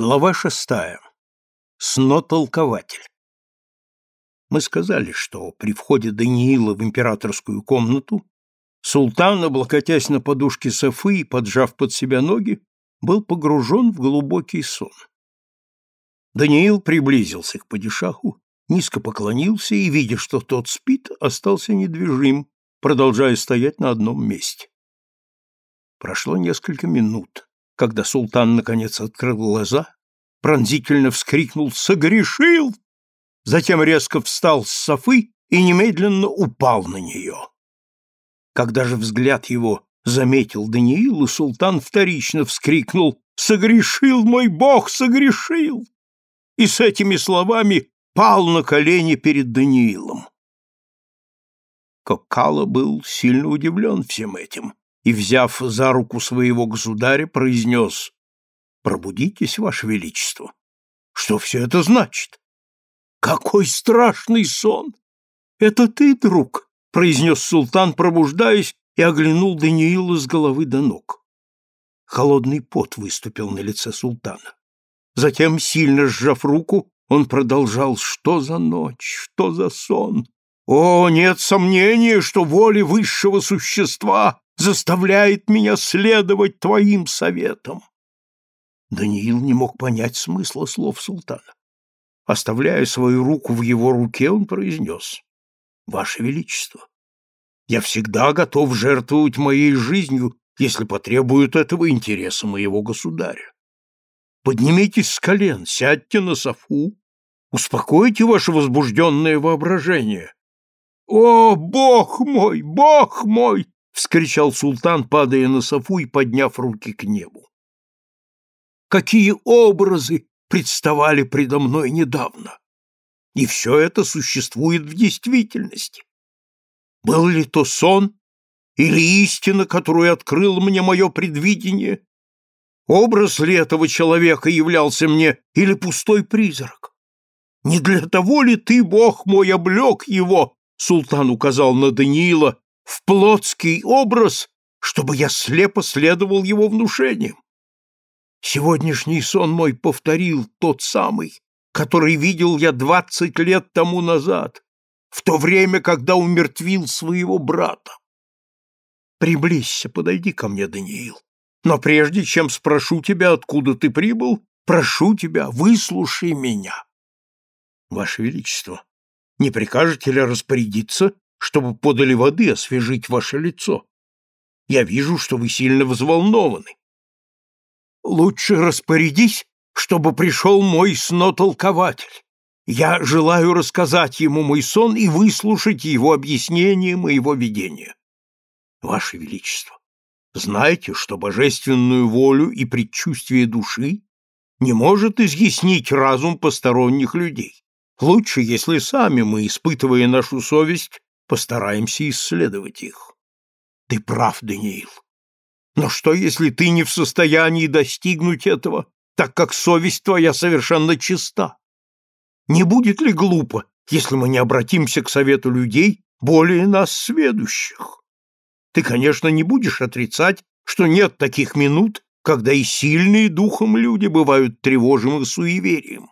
Глава шестая. Снотолкователь. Мы сказали, что при входе Даниила в императорскую комнату султан, облокотясь на подушке Софы и поджав под себя ноги, был погружен в глубокий сон. Даниил приблизился к падишаху, низко поклонился и, видя, что тот спит, остался недвижим, продолжая стоять на одном месте. Прошло несколько минут когда султан наконец открыл глаза, пронзительно вскрикнул «Согрешил!», затем резко встал с софы и немедленно упал на нее. Когда же взгляд его заметил Даниил, и султан вторично вскрикнул «Согрешил мой бог, согрешил!» и с этими словами пал на колени перед Даниилом. Коккало был сильно удивлен всем этим и, взяв за руку своего государя, произнес «Пробудитесь, Ваше Величество! Что все это значит? Какой страшный сон! Это ты, друг!» — произнес султан, пробуждаясь, и оглянул Даниила с головы до ног. Холодный пот выступил на лице султана. Затем, сильно сжав руку, он продолжал «Что за ночь? Что за сон? О, нет сомнения, что воля высшего существа заставляет меня следовать твоим советам. Даниил не мог понять смысла слов султана. Оставляя свою руку в его руке, он произнес, «Ваше Величество, я всегда готов жертвовать моей жизнью, если потребуют этого интереса моего государя. Поднимитесь с колен, сядьте на софу, успокойте ваше возбужденное воображение. О, бог мой, бог мой! Вскричал султан, падая на софу и подняв руки к небу. Какие образы представали предо мной недавно! И все это существует в действительности. Был ли то сон или истина, которую открыло мне мое предвидение? Образ ли этого человека являлся мне или пустой призрак? Не для того ли ты, Бог мой, облег его, султан указал на Даниила, в плотский образ, чтобы я слепо следовал его внушениям. Сегодняшний сон мой повторил тот самый, который видел я двадцать лет тому назад, в то время, когда умертвил своего брата. Приблизься, подойди ко мне, Даниил. Но прежде чем спрошу тебя, откуда ты прибыл, прошу тебя, выслушай меня. Ваше Величество, не прикажете ли распорядиться, чтобы подали воды освежить ваше лицо. Я вижу, что вы сильно взволнованы. Лучше распорядись, чтобы пришел мой снотолкователь. Я желаю рассказать ему мой сон и выслушать его объяснение моего видения. Ваше Величество, знайте, что божественную волю и предчувствие души не может изъяснить разум посторонних людей. Лучше, если сами мы, испытывая нашу совесть, Постараемся исследовать их. Ты прав, Даниил. Но что, если ты не в состоянии достигнуть этого, так как совесть твоя совершенно чиста? Не будет ли глупо, если мы не обратимся к совету людей, более нас сведущих? Ты, конечно, не будешь отрицать, что нет таких минут, когда и сильные духом люди бывают тревожимы суеверием.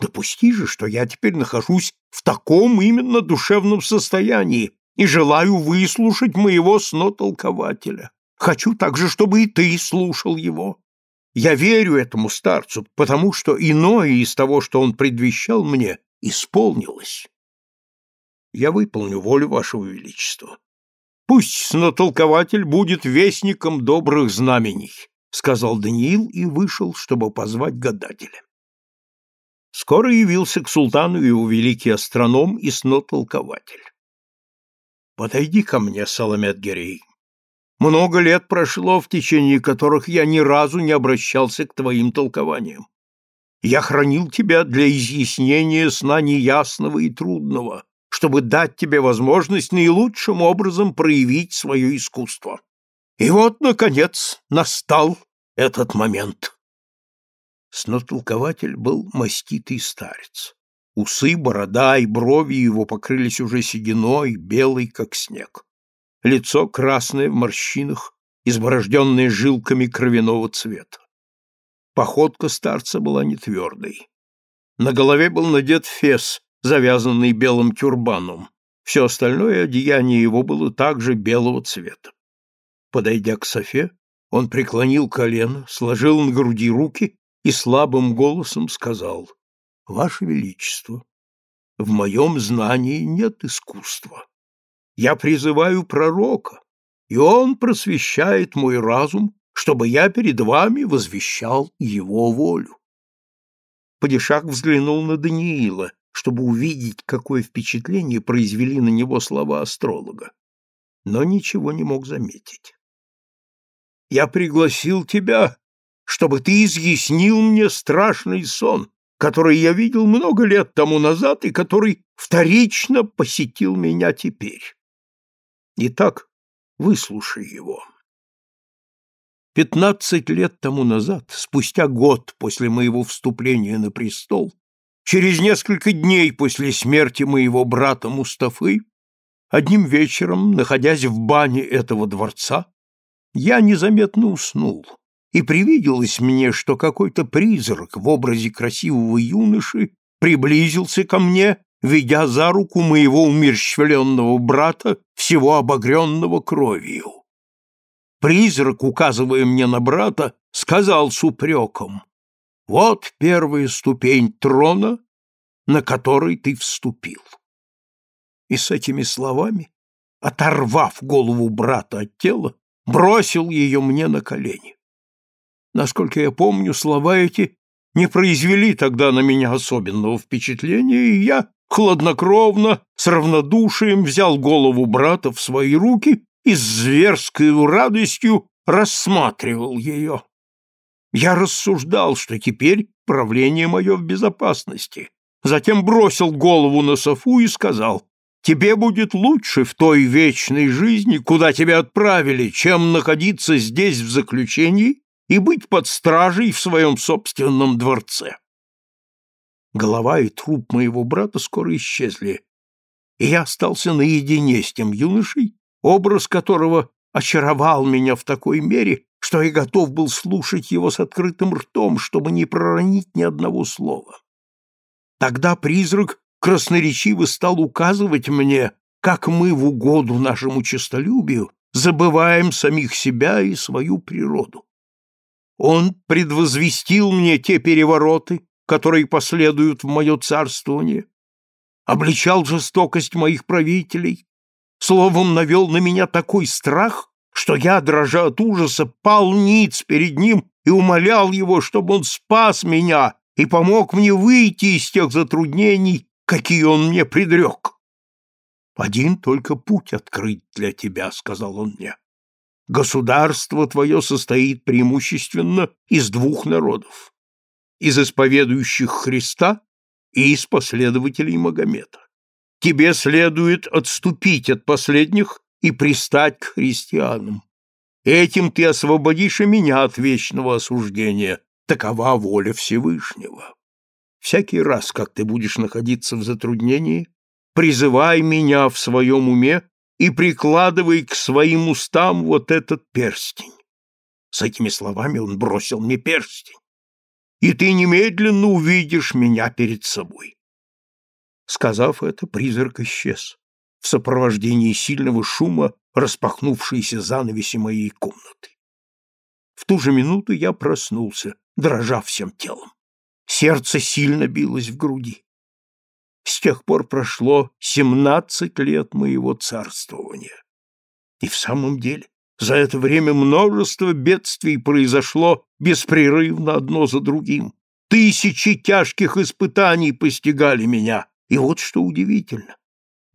Допусти же, что я теперь нахожусь в таком именно душевном состоянии и желаю выслушать моего снотолкователя. Хочу также, чтобы и ты слушал его. Я верю этому старцу, потому что иное из того, что он предвещал мне, исполнилось. Я выполню волю вашего величества. Пусть снотолкователь будет вестником добрых знамений, сказал Даниил и вышел, чтобы позвать гадателя. Скоро явился к султану его великий астроном и снотолкователь. «Подойди ко мне, Саламет Герей. Много лет прошло, в течение которых я ни разу не обращался к твоим толкованиям. Я хранил тебя для изъяснения сна неясного и трудного, чтобы дать тебе возможность наилучшим образом проявить свое искусство. И вот, наконец, настал этот момент. Снотолкователь был маститый старец. Усы, борода и брови его покрылись уже сединой, белой, как снег. Лицо красное в морщинах, изборожденное жилками кровяного цвета. Походка старца была нетвердой. На голове был надет фес, завязанный белым тюрбаном. Все остальное одеяние его было также белого цвета. Подойдя к Софе, он преклонил колено, сложил на груди руки и слабым голосом сказал, «Ваше Величество, в моем знании нет искусства. Я призываю пророка, и он просвещает мой разум, чтобы я перед вами возвещал его волю. Падишах взглянул на Даниила, чтобы увидеть, какое впечатление произвели на него слова астролога, но ничего не мог заметить. «Я пригласил тебя, чтобы ты изъяснил мне страшный сон, который я видел много лет тому назад и который вторично посетил меня теперь. Итак, выслушай его. Пятнадцать лет тому назад, спустя год после моего вступления на престол, через несколько дней после смерти моего брата Мустафы, одним вечером, находясь в бане этого дворца, я незаметно уснул и привиделось мне, что какой-то призрак в образе красивого юноши приблизился ко мне, ведя за руку моего умерщвленного брата, всего обогренного кровью. Призрак, указывая мне на брата, сказал с упреком, «Вот первая ступень трона, на который ты вступил». И с этими словами, оторвав голову брата от тела, бросил ее мне на колени. Насколько я помню, слова эти не произвели тогда на меня особенного впечатления, и я хладнокровно, с равнодушием взял голову брата в свои руки и с зверской радостью рассматривал ее. Я рассуждал, что теперь правление мое в безопасности. Затем бросил голову на софу и сказал, «Тебе будет лучше в той вечной жизни, куда тебя отправили, чем находиться здесь в заключении и быть под стражей в своем собственном дворце. Голова и труп моего брата скоро исчезли, и я остался наедине с тем юношей, образ которого очаровал меня в такой мере, что я готов был слушать его с открытым ртом, чтобы не проронить ни одного слова. Тогда призрак красноречиво стал указывать мне, как мы в угоду нашему честолюбию забываем самих себя и свою природу. Он предвозвестил мне те перевороты, которые последуют в мое царствование, обличал жестокость моих правителей, словом, навел на меня такой страх, что я, дрожа от ужаса, пал ниц перед ним и умолял его, чтобы он спас меня и помог мне выйти из тех затруднений, какие он мне предрек. «Один только путь открыть для тебя», — сказал он мне. Государство твое состоит преимущественно из двух народов – из исповедующих Христа и из последователей Магомета. Тебе следует отступить от последних и пристать к христианам. Этим ты освободишь и меня от вечного осуждения. Такова воля Всевышнего. Всякий раз, как ты будешь находиться в затруднении, призывай меня в своем уме и прикладывай к своим устам вот этот перстень. С этими словами он бросил мне перстень. И ты немедленно увидишь меня перед собой. Сказав это, призрак исчез в сопровождении сильного шума распахнувшейся занавеси моей комнаты. В ту же минуту я проснулся, дрожа всем телом. Сердце сильно билось в груди. С тех пор прошло семнадцать лет моего царствования. И в самом деле, за это время множество бедствий произошло беспрерывно одно за другим. Тысячи тяжких испытаний постигали меня. И вот что удивительно.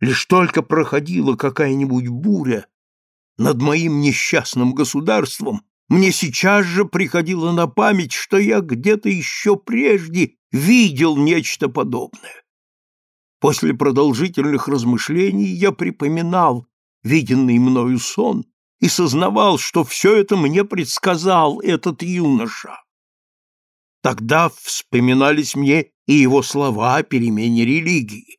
Лишь только проходила какая-нибудь буря над моим несчастным государством, мне сейчас же приходило на память, что я где-то еще прежде видел нечто подобное. После продолжительных размышлений я припоминал виденный мною сон и сознавал, что все это мне предсказал этот юноша. Тогда вспоминались мне и его слова о перемене религии.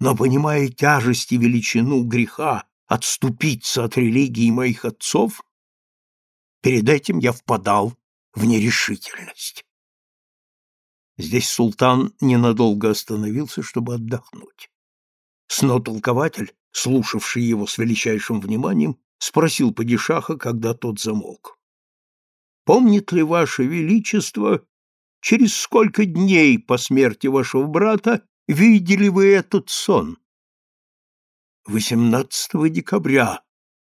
Но, понимая тяжесть и величину греха отступиться от религии моих отцов, перед этим я впадал в нерешительность. Здесь султан ненадолго остановился, чтобы отдохнуть. Снотолкователь, слушавший его с величайшим вниманием, спросил падишаха, когда тот замолк. «Помнит ли ваше величество, через сколько дней по смерти вашего брата видели вы этот сон?» «Восемнадцатого декабря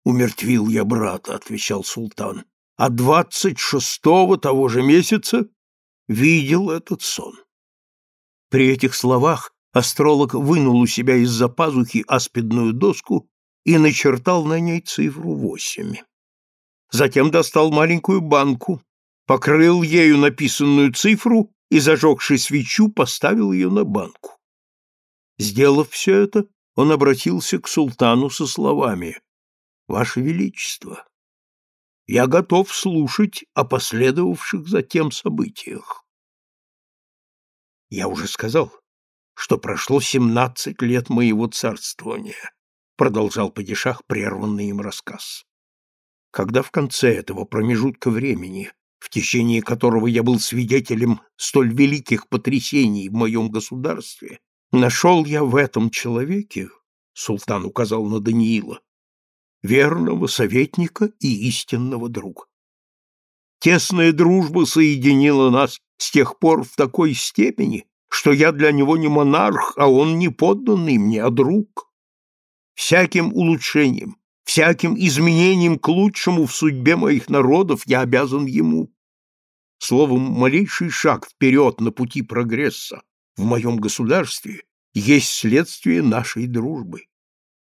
умертвил я брата», — отвечал султан, «а двадцать шестого того же месяца видел этот сон». При этих словах астролог вынул у себя из-за пазухи аспидную доску и начертал на ней цифру восемь. Затем достал маленькую банку, покрыл ею написанную цифру и, зажегши свечу, поставил ее на банку. Сделав все это, он обратился к султану со словами «Ваше Величество, я готов слушать о последовавших затем событиях». Я уже сказал, что прошло семнадцать лет моего царствования, продолжал падишах прерванный им рассказ. Когда в конце этого промежутка времени, в течение которого я был свидетелем столь великих потрясений в моем государстве, нашел я в этом человеке, султан указал на Даниила, верного советника и истинного друга. Тесная дружба соединила нас с тех пор в такой степени, что я для него не монарх, а он не подданный мне, а друг всяким улучшением, всяким изменением к лучшему в судьбе моих народов я обязан ему. Словом, малейший шаг вперед на пути прогресса в моем государстве есть следствие нашей дружбы.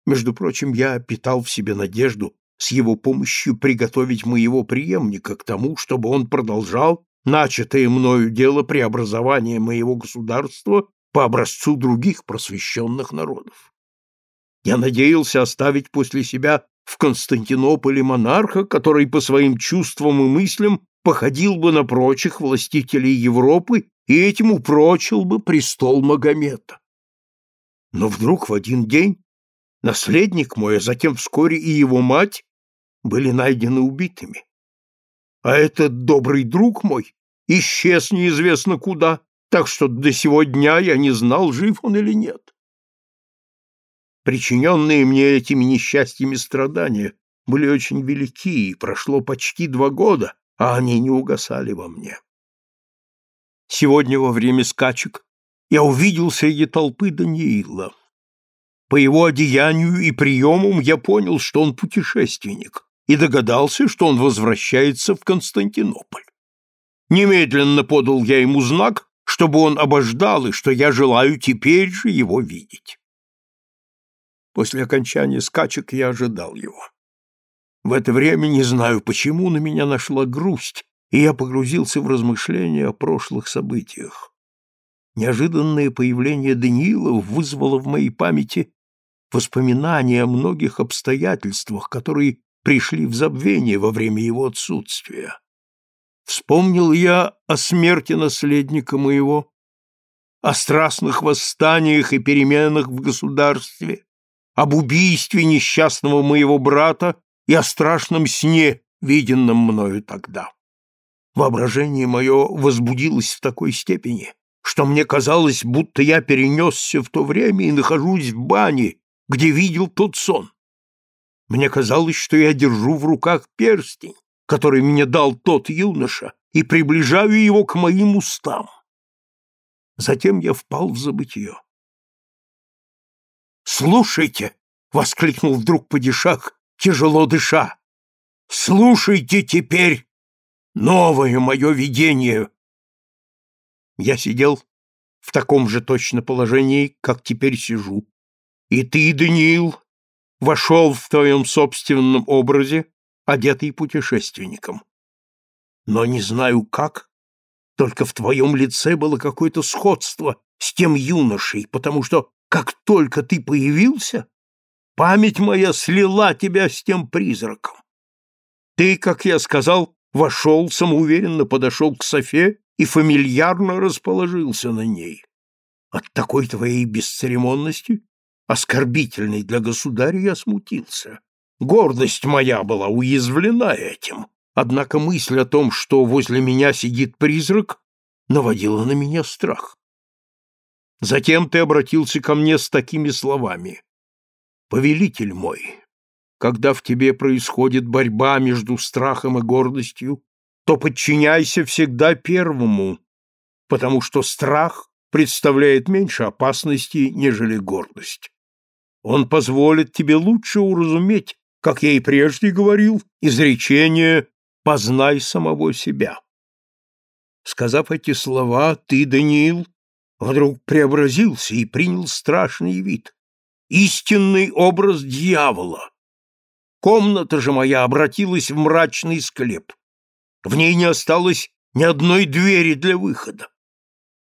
Между прочим, я питал в себе надежду с его помощью приготовить моего преемника к тому, чтобы он продолжал начатое мною дело преобразования моего государства по образцу других просвещенных народов. Я надеялся оставить после себя в Константинополе монарха, который по своим чувствам и мыслям походил бы на прочих властителей Европы и этим упрочил бы престол Магомета. Но вдруг в один день наследник мой, а затем вскоре и его мать были найдены убитыми. А этот добрый друг мой исчез неизвестно куда, так что до сего дня я не знал, жив он или нет. Причиненные мне этими несчастьями страдания были очень велики, и прошло почти два года, а они не угасали во мне. Сегодня во время скачек я увидел среди толпы Даниила. По его одеянию и приемам я понял, что он путешественник, и догадался, что он возвращается в Константинополь. Немедленно подал я ему знак, чтобы он обождал, и что я желаю теперь же его видеть. После окончания скачек я ожидал его. В это время, не знаю почему, на меня нашла грусть, и я погрузился в размышления о прошлых событиях. Неожиданное появление Даниила вызвало в моей памяти воспоминания о многих обстоятельствах, которые пришли в забвение во время его отсутствия. Вспомнил я о смерти наследника моего, о страстных восстаниях и переменах в государстве, об убийстве несчастного моего брата и о страшном сне, виденном мною тогда. Воображение мое возбудилось в такой степени, что мне казалось, будто я перенесся в то время и нахожусь в бане, где видел тот сон. Мне казалось, что я держу в руках перстень, который мне дал тот юноша, и приближаю его к моим устам. Затем я впал в забытье. «Слушайте!» — воскликнул вдруг падишах, тяжело дыша. «Слушайте теперь новое мое видение!» Я сидел в таком же точно положении, как теперь сижу. И ты, Даниил, вошел в твоем собственном образе, одетый путешественником. Но не знаю как, только в твоем лице было какое-то сходство с тем юношей, потому что как только ты появился, память моя слила тебя с тем призраком. Ты, как я сказал, вошел, самоуверенно подошел к Софе и фамильярно расположился на ней. От такой твоей бесцеремонности, оскорбительной для государя, я смутился. Гордость моя была уязвлена этим, однако мысль о том, что возле меня сидит призрак, наводило на меня страх. Затем ты обратился ко мне с такими словами. «Повелитель мой, когда в тебе происходит борьба между страхом и гордостью, то подчиняйся всегда первому, потому что страх представляет меньше опасности, нежели гордость. Он позволит тебе лучше уразуметь, как я и прежде говорил, изречение «познай самого себя». Сказав эти слова, ты, Даниил, вдруг преобразился и принял страшный вид, истинный образ дьявола. Комната же моя обратилась в мрачный склеп. В ней не осталось ни одной двери для выхода.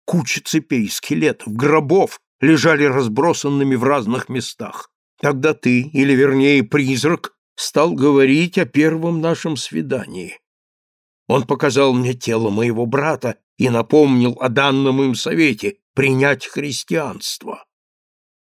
Куча цепей, скелетов, гробов лежали разбросанными в разных местах. Тогда ты, или вернее призрак, стал говорить о первом нашем свидании. Он показал мне тело моего брата и напомнил о данном им совете принять христианство.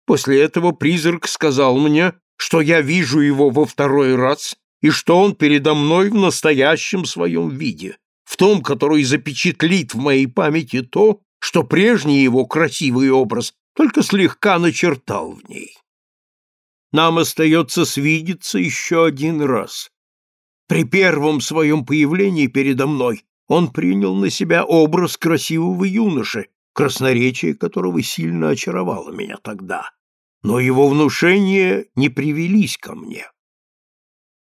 После этого призрак сказал мне, что я вижу его во второй раз и что он передо мной в настоящем своем виде, в том, который запечатлит в моей памяти то, что прежний его красивый образ только слегка начертал в ней. Нам остается свидеться еще один раз, при первом своем появлении передо мной он принял на себя образ красивого юноши, красноречие которого сильно очаровало меня тогда. Но его внушения не привелись ко мне.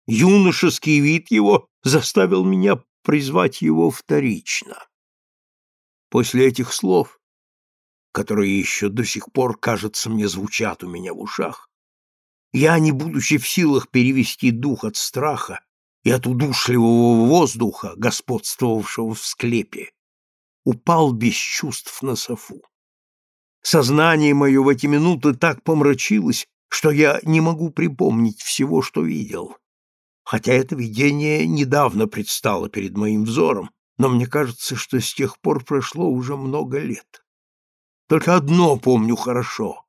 Юношеский вид его заставил меня призвать его вторично. После этих слов, которые еще до сих пор, кажется мне, звучат у меня в ушах, я, не будучи в силах перевести дух от страха и от удушливого воздуха, господствовавшего в склепе, упал без чувств на софу. Сознание мое в эти минуты так помрачилось, что я не могу припомнить всего, что видел. Хотя это видение недавно предстало перед моим взором, но мне кажется, что с тех пор прошло уже много лет. Только одно помню хорошо,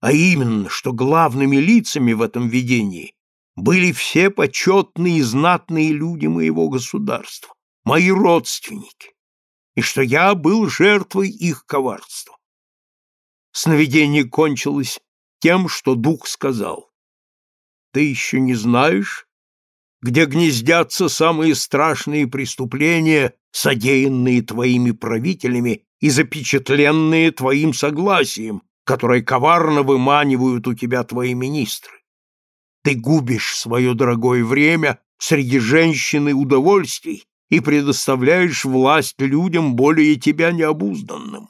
а именно, что главными лицами в этом видении были все почетные и знатные люди моего государства, мои родственники, и что я был жертвой их коварства. Сновидение кончилось тем, что дух сказал, «Ты еще не знаешь, где гнездятся самые страшные преступления, содеянные твоими правителями и запечатленные твоим согласием, которые коварно выманивают у тебя твои министры. Ты губишь свое дорогое время среди женщин и удовольствий и предоставляешь власть людям более тебя необузданным.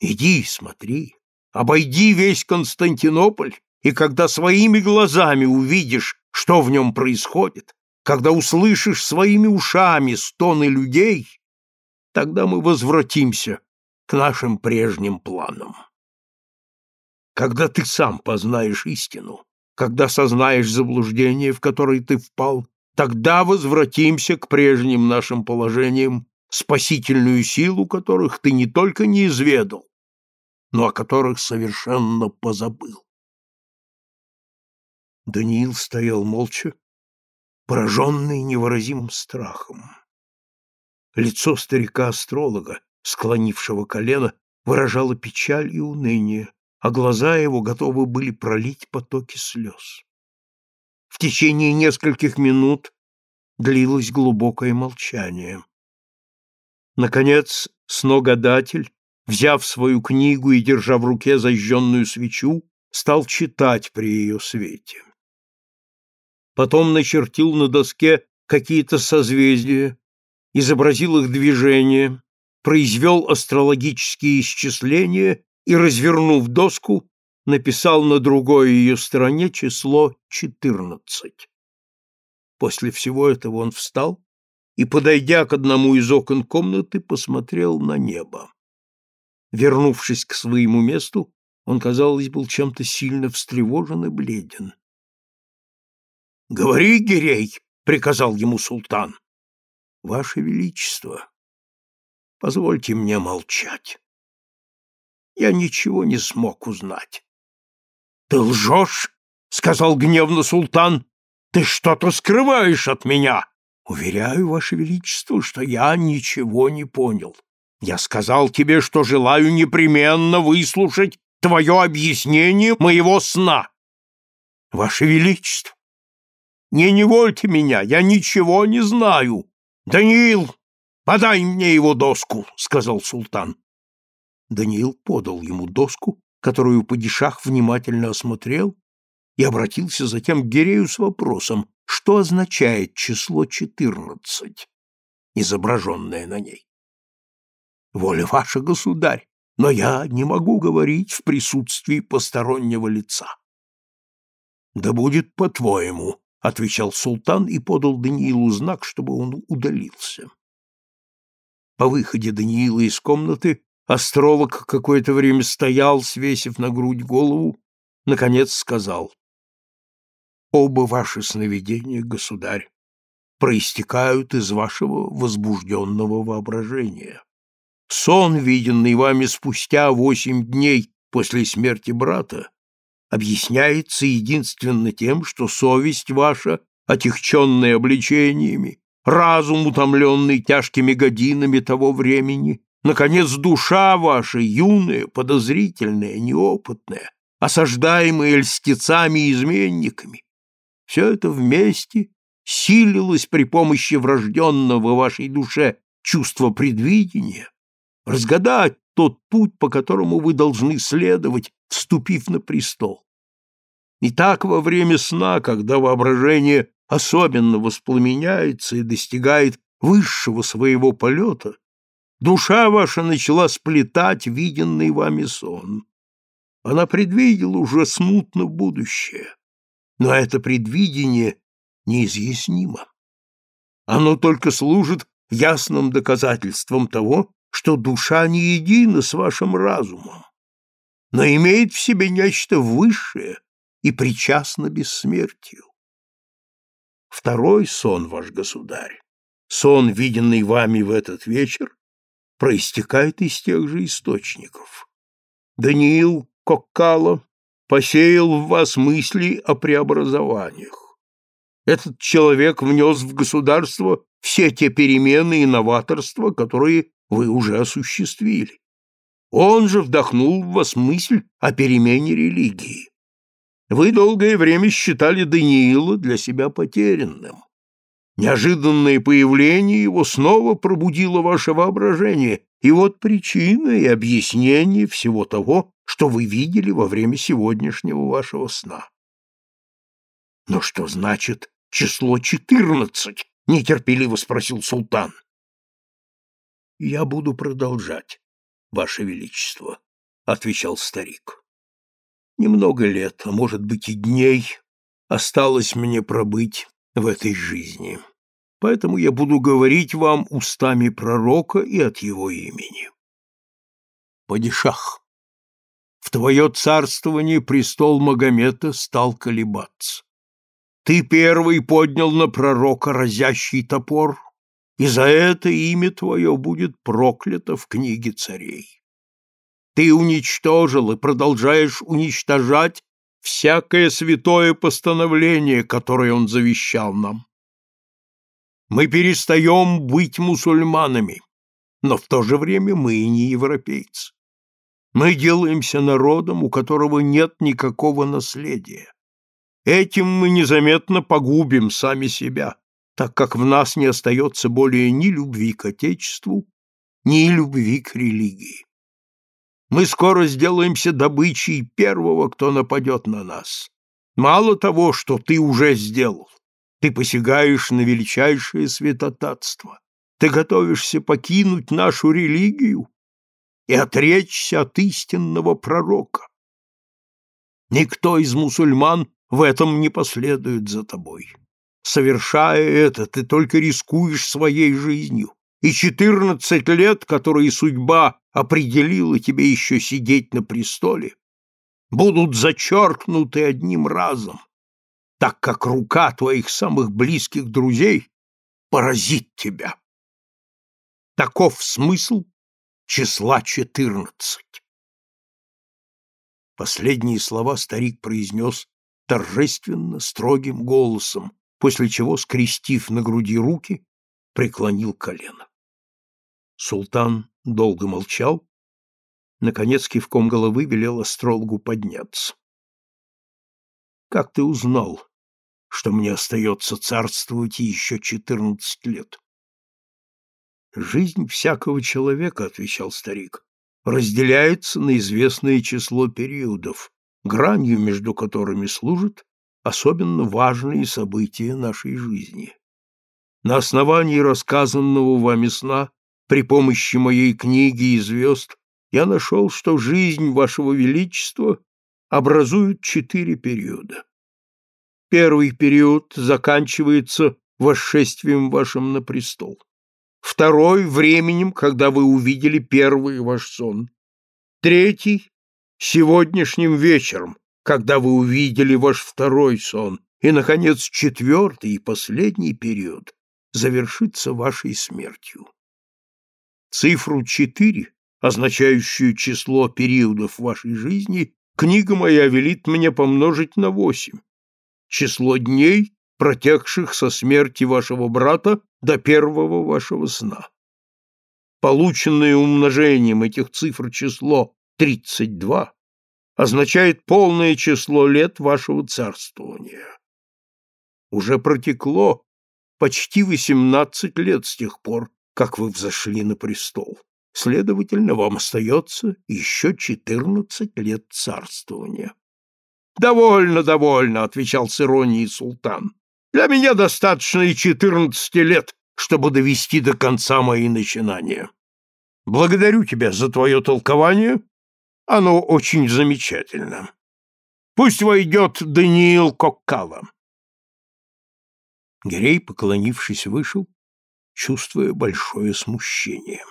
Иди, смотри, обойди весь Константинополь, и когда своими глазами увидишь, что в нем происходит, когда услышишь своими ушами стоны людей, тогда мы возвратимся к нашим прежним планам. Когда ты сам познаешь истину, когда сознаешь заблуждение, в которое ты впал, тогда возвратимся к прежним нашим положениям, спасительную силу которых ты не только не изведал, но о которых совершенно позабыл. Даниил стоял молча, пораженный невыразимым страхом. Лицо старика-астролога, склонившего колено, выражало печаль и уныние, а глаза его готовы были пролить потоки слез. В течение нескольких минут длилось глубокое молчание. Наконец, сногадатель, взяв свою книгу и держа в руке зажженную свечу, стал читать при ее свете. Потом начертил на доске какие-то созвездия, изобразил их движение, произвел астрологические исчисления и, развернув доску, написал на другой ее стороне число четырнадцать. После всего этого он встал и, подойдя к одному из окон комнаты, посмотрел на небо. Вернувшись к своему месту, он, казалось, был чем-то сильно встревожен и бледен. — Говори, Гирей! — приказал ему султан. — Ваше Величество, позвольте мне молчать я ничего не смог узнать. — Ты лжешь? — сказал гневно султан. — Ты что-то скрываешь от меня. — Уверяю, Ваше Величество, что я ничего не понял. Я сказал тебе, что желаю непременно выслушать твое объяснение моего сна. Ваше Величество, не невольте меня, я ничего не знаю. Даниил, подай мне его доску, сказал султан. Даниил подал ему доску, которую падишах внимательно осмотрел и обратился затем к Гирею с вопросом, что означает число четырнадцать, изображенное на ней. «Воля ваша, государь, но я не могу говорить в присутствии постороннего лица». «Да будет по-твоему», — отвечал султан и подал Даниилу знак, чтобы он удалился. По выходе Даниила из комнаты Островок какое-то время стоял, свесив на грудь голову, наконец сказал оба ваши сновидения, государь, проистекают из вашего возбужденного воображения. Сон, виденный вами спустя восемь дней после смерти брата, объясняется единственно тем, что совесть ваша, отягченная обличениями, разум, утомленный тяжкими годинами того времени, наконец, душа ваша, юная, подозрительная, неопытная, осаждаемая льстецами и изменниками, все это вместе силилось при помощи врожденного вашей душе чувства предвидения, разгадать тот путь, по которому вы должны следовать, вступив на престол. И так во время сна, когда воображение особенно воспламеняется и достигает высшего своего полета, душа ваша начала сплетать виденный вами сон. Она предвидела уже смутно будущее но это предвидение неизъяснимо. Оно только служит ясным доказательством того, что душа не едина с вашим разумом, но имеет в себе нечто высшее и причастна бессмертию. Второй сон, ваш государь, сон, виденный вами в этот вечер, проистекает из тех же источников. Даниил Коккало посеял в вас мысли о преобразованиях. Этот человек внес в государство все те перемены и новаторства, которые вы уже осуществили. Он же вдохнул в вас мысль о перемене религии. Вы долгое время считали Даниила для себя потерянным. Неожиданное появление его снова пробудило ваше воображение, и вот причина и объяснение всего того, что вы видели во время сегодняшнего вашего сна. Но что значит число четырнадцать? нетерпеливо спросил султан. Я буду продолжать, ваше величество, отвечал старик. Немного лет, а может быть и дней, осталось мне пробыть в этой жизни. Поэтому я буду говорить вам устами пророка и от его имени. Падишах, в твое царствование престол Магомета стал колебаться. Ты первый поднял на пророка разящий топор, и за это имя твое будет проклято в книге царей. Ты уничтожил и продолжаешь уничтожать всякое святое постановление, которое он завещал нам. Мы перестаем быть мусульманами, но в то же время мы и не европейцы. Мы делаемся народом, у которого нет никакого наследия. Этим мы незаметно погубим сами себя, так как в нас не остается более ни любви к Отечеству, ни любви к религии. Мы скоро сделаемся добычей первого, кто нападет на нас. Мало того, что ты уже сделал, ты посягаешь на величайшее святотатство. Ты готовишься покинуть нашу религию и отречься от истинного пророка. Никто из мусульман в этом не последует за тобой. Совершая это, ты только рискуешь своей жизнью, и четырнадцать лет, которые судьба определила тебе еще сидеть на престоле, будут зачеркнуты одним разом, так как рука твоих самых близких друзей поразит тебя. Таков смысл числа четырнадцать. Последние слова старик произнес торжественно, строгим голосом, после чего, скрестив на груди руки, преклонил колено. Султан долго молчал, наконец кивком головы велел астрологу подняться. «Как ты узнал, что мне остается царствовать еще четырнадцать лет?» «Жизнь всякого человека, — отвечал старик, — разделяется на известное число периодов, гранью между которыми служат особенно важные события нашей жизни. На основании рассказанного вами сна при помощи моей книги и звезд я нашел, что жизнь вашего величества образует четыре периода. Первый период заканчивается восшествием вашим на престол второй — временем, когда вы увидели первый ваш сон, третий — сегодняшним вечером, когда вы увидели ваш второй сон, и, наконец, четвертый и последний период завершится вашей смертью. Цифру четыре, означающую число периодов вашей жизни, книга моя велит мне помножить на восемь. Число дней протекших со смерти вашего брата до первого вашего сна. Полученное умножением этих цифр число 32 означает полное число лет вашего царствования. Уже протекло почти 18 лет с тех пор, как вы взошли на престол. Следовательно, вам остается еще 14 лет царствования. «Довольно, довольно», — отвечал с иронией султан. Для меня достаточно и четырнадцати лет, чтобы довести до конца мои начинания. Благодарю тебя за твое толкование. Оно очень замечательно. Пусть войдет Даниил Коккала. Гирей, поклонившись, вышел, чувствуя большое смущение.